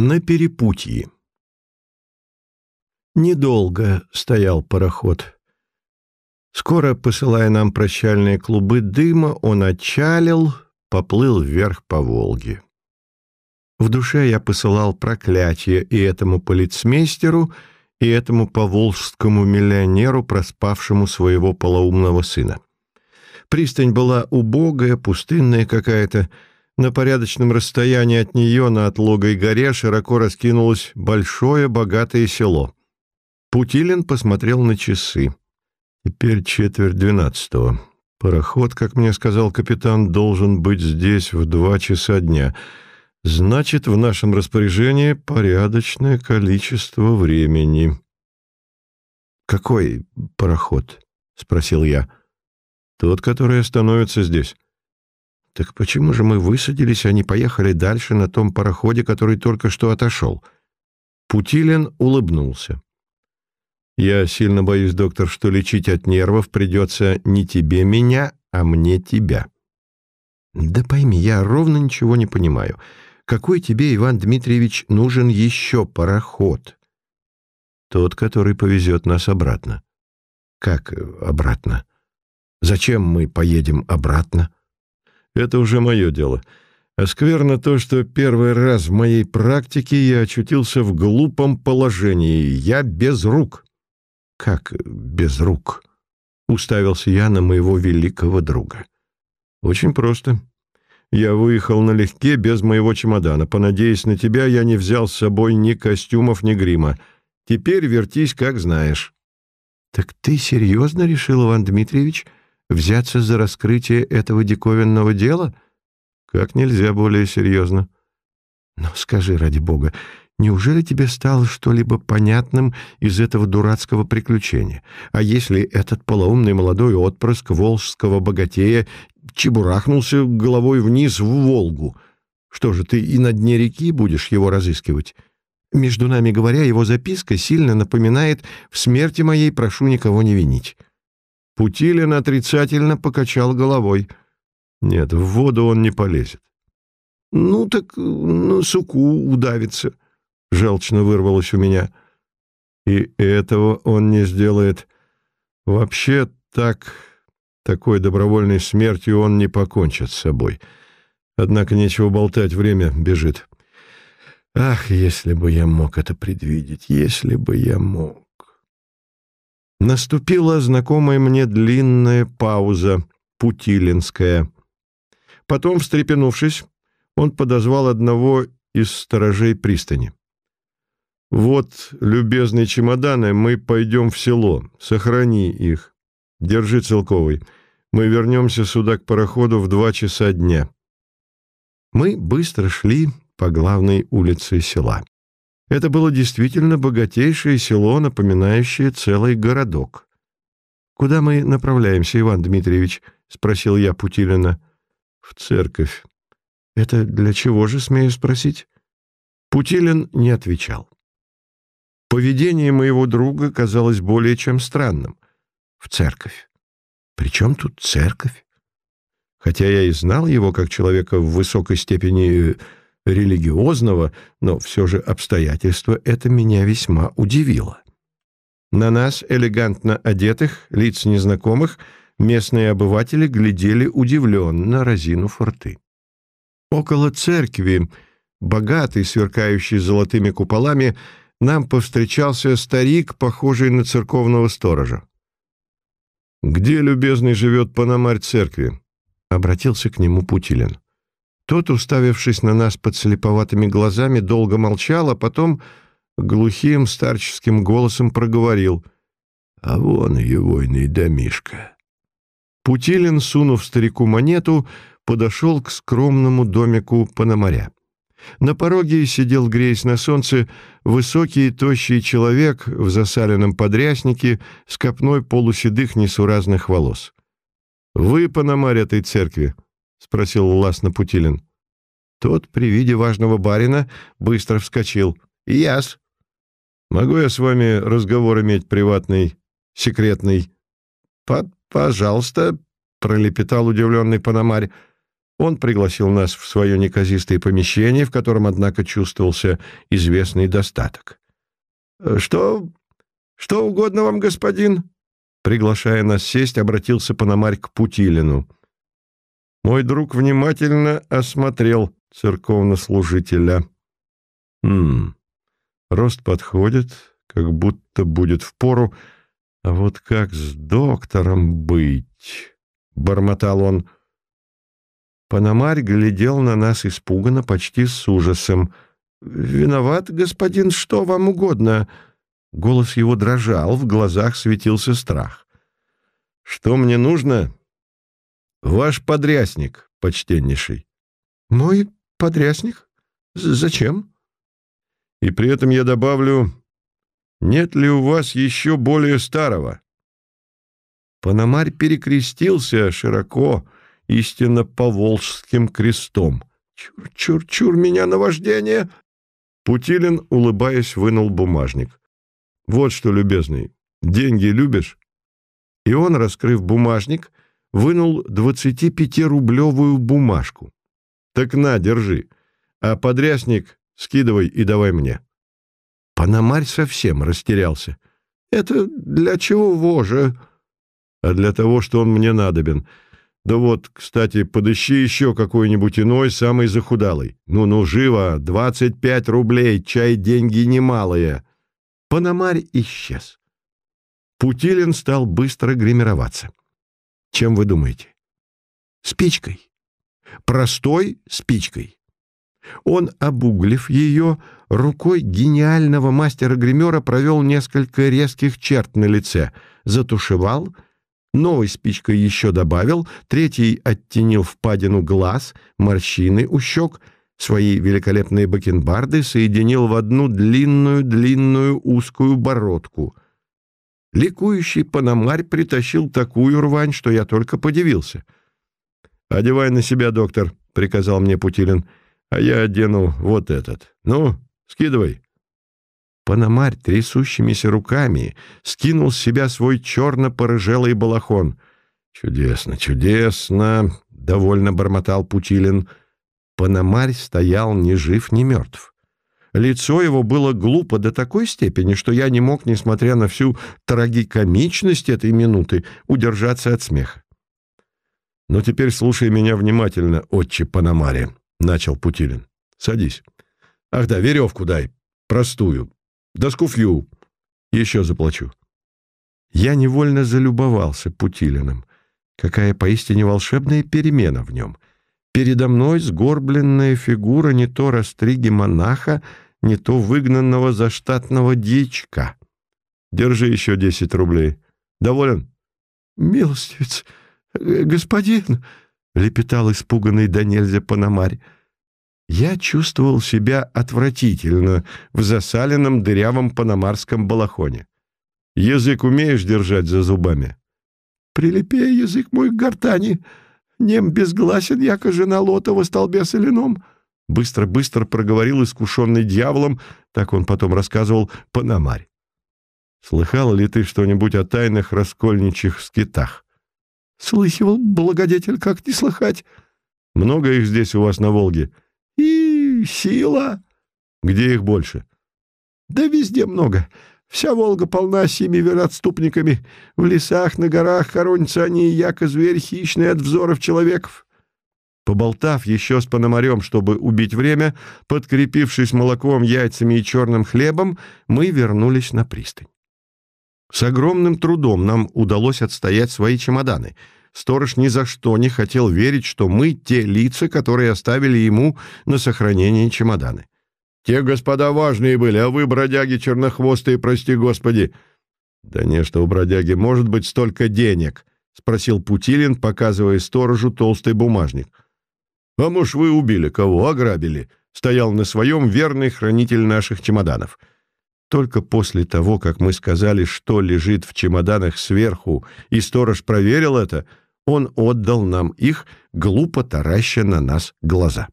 На перепутье. Недолго стоял пароход. Скоро, посылая нам прощальные клубы дыма, он отчалил, поплыл вверх по Волге. В душе я посылал проклятие и этому полицмейстеру, и этому поволжскому миллионеру, проспавшему своего полоумного сына. Пристань была убогая, пустынная какая-то, на порядочном расстоянии от нее на отлогой горе широко раскинулось большое богатое село. Путилин посмотрел на часы. Теперь четверть двенадцатого. Пароход, как мне сказал капитан, должен быть здесь в два часа дня. Значит, в нашем распоряжении порядочное количество времени. «Какой пароход?» — спросил я. «Тот, который остановится здесь». Так почему же мы высадились, а не поехали дальше на том пароходе, который только что отошел? Путилин улыбнулся. «Я сильно боюсь, доктор, что лечить от нервов придется не тебе меня, а мне тебя». «Да пойми, я ровно ничего не понимаю. Какой тебе, Иван Дмитриевич, нужен еще пароход?» «Тот, который повезет нас обратно». «Как обратно? Зачем мы поедем обратно?» Это уже мое дело. А скверно то, что первый раз в моей практике я очутился в глупом положении. Я без рук. Как без рук? Уставился я на моего великого друга. Очень просто. Я выехал налегке без моего чемодана. Понадеясь на тебя, я не взял с собой ни костюмов, ни грима. Теперь вертись, как знаешь. Так ты серьезно решил, Иван Дмитриевич, — Взяться за раскрытие этого диковинного дела? Как нельзя более серьезно. Но скажи, ради бога, неужели тебе стало что-либо понятным из этого дурацкого приключения? А если этот полоумный молодой отпрыск волжского богатея чебурахнулся головой вниз в Волгу, что же, ты и на дне реки будешь его разыскивать? Между нами говоря, его записка сильно напоминает «В смерти моей прошу никого не винить». Путилин отрицательно покачал головой. Нет, в воду он не полезет. «Ну так на суку удавится», — желчно вырвалось у меня. «И этого он не сделает. Вообще так, такой добровольной смертью он не покончит с собой. Однако нечего болтать, время бежит. Ах, если бы я мог это предвидеть, если бы я мог». Наступила знакомая мне длинная пауза, путилинская. Потом, встрепенувшись, он подозвал одного из сторожей пристани. «Вот, любезные чемоданы, мы пойдем в село. Сохрани их. Держи целковый. Мы вернемся сюда к пароходу в два часа дня». Мы быстро шли по главной улице села. Это было действительно богатейшее село, напоминающее целый городок. «Куда мы направляемся, Иван Дмитриевич?» — спросил я Путилина. «В церковь». «Это для чего же, смею спросить?» Путилин не отвечал. Поведение моего друга казалось более чем странным. В церковь. Причем тут церковь? Хотя я и знал его как человека в высокой степени религиозного, но все же обстоятельство это меня весьма удивило. На нас, элегантно одетых, лиц незнакомых, местные обыватели глядели удивленно, разинув рты. Около церкви, богатый, сверкающий золотыми куполами, нам повстречался старик, похожий на церковного сторожа. «Где, любезный, живет Пономарь церкви?» — обратился к нему Путилин. Тот, уставившись на нас подслеповатыми глазами, долго молчал, а потом глухим старческим голосом проговорил. «А вон его домишка». Путилин, сунув старику монету, подошел к скромному домику Пономаря. На пороге сидел, греясь на солнце, высокий тощий человек в засаленном подряснике с копной полуседых несуразных волос. «Вы Пономарь этой церкви?» — спросил властно Путилин. Тот при виде важного барина быстро вскочил. «Яс!» «Могу я с вами разговор иметь приватный, секретный?» «Пожалуйста», — пролепетал удивленный Пономарь. Он пригласил нас в свое неказистое помещение, в котором, однако, чувствовался известный достаток. «Что... что угодно вам, господин?» Приглашая нас сесть, обратился Пономарь к Путилину. Мой друг внимательно осмотрел церковнослужителя. «Хм, рост подходит, как будто будет впору, а вот как с доктором быть?» — бормотал он. Пономарь глядел на нас испуганно, почти с ужасом. «Виноват, господин, что вам угодно?» Голос его дрожал, в глазах светился страх. «Что мне нужно?» «Ваш подрясник, почтеннейший». «Мой подрясник? Зачем?» «И при этом я добавлю, нет ли у вас еще более старого?» Пономарь перекрестился широко, истинно поволжским крестом. «Чур-чур-чур меня на вождение!» Путилин, улыбаясь, вынул бумажник. «Вот что, любезный, деньги любишь?» И он, раскрыв бумажник, вынул 25-рублевую бумажку. «Так на, держи, а подрясник скидывай и давай мне». Пономарь совсем растерялся. «Это для чего воже?» «А для того, что он мне надобен». Да вот, кстати, подыщи еще какой-нибудь иной, самый захудалый. Ну-ну, живо, двадцать пять рублей, чай деньги немалые. Пономарь исчез. Путилин стал быстро гримироваться. Чем вы думаете? Спичкой. Простой спичкой. Он, обуглив ее, рукой гениального мастера-гримера провел несколько резких черт на лице, затушевал — Новой спичкой еще добавил, третий оттенил впадину глаз, морщины у щек, свои великолепные бакенбарды соединил в одну длинную-длинную узкую бородку. Ликующий панамарь притащил такую рвань, что я только подивился. «Одевай на себя, доктор», — приказал мне Путилин, — «а я одену вот этот. Ну, скидывай». Пономарь трясущимися руками скинул с себя свой черно-порыжелый балахон. «Чудесно, чудесно!» — довольно бормотал Путилин. Пономарь стоял ни жив, ни мертв. Лицо его было глупо до такой степени, что я не мог, несмотря на всю трагикомичность этой минуты, удержаться от смеха. «Ну, теперь слушай меня внимательно, отче Пономаре», — начал Путилин. «Садись. Ах да, веревку дай, простую, да скуфью. Еще заплачу. Я невольно залюбовался Путилиным. Какая поистине волшебная перемена в нем. Передо мной сгорбленная фигура не то растриги монаха, не то выгнанного заштатного дьячка. Держи еще десять рублей. Доволен? Милостивец, господин, — лепетал испуганный до нельзя Пономарь. Я чувствовал себя отвратительно в засаленном дырявом панамарском балахоне. Язык умеешь держать за зубами? Прилепей язык мой к гортани. Нем безгласен, яко жена лота во столбе соляном. Быстро-быстро проговорил искушенный дьяволом, так он потом рассказывал, Панамарь. Слыхал ли ты что-нибудь о тайных раскольничьих скитах? Слыхивал, благодетель, как не слыхать. Много их здесь у вас на Волге? — и сила. Где их больше? Да везде много. Вся Волга полна сими вероотступниками. В лесах, на горах хоронятся они, яко зверь хищный от взоров человеков. Поболтав еще с Пономарем, чтобы убить время, подкрепившись молоком, яйцами и черным хлебом, мы вернулись на пристань. С огромным трудом нам удалось отстоять свои чемоданы — Сторож ни за что не хотел верить, что мы те лица, которые оставили ему на сохранение чемоданы. «Те господа важные были, а вы, бродяги чернохвостые, прости господи!» «Да не, что у бродяги может быть столько денег?» — спросил Путилин, показывая сторожу толстый бумажник. «А может, вы убили кого, ограбили?» — стоял на своем верный хранитель наших чемоданов. Только после того, как мы сказали, что лежит в чемоданах сверху, и сторож проверил это, он отдал нам их, глупо тараща на нас глаза.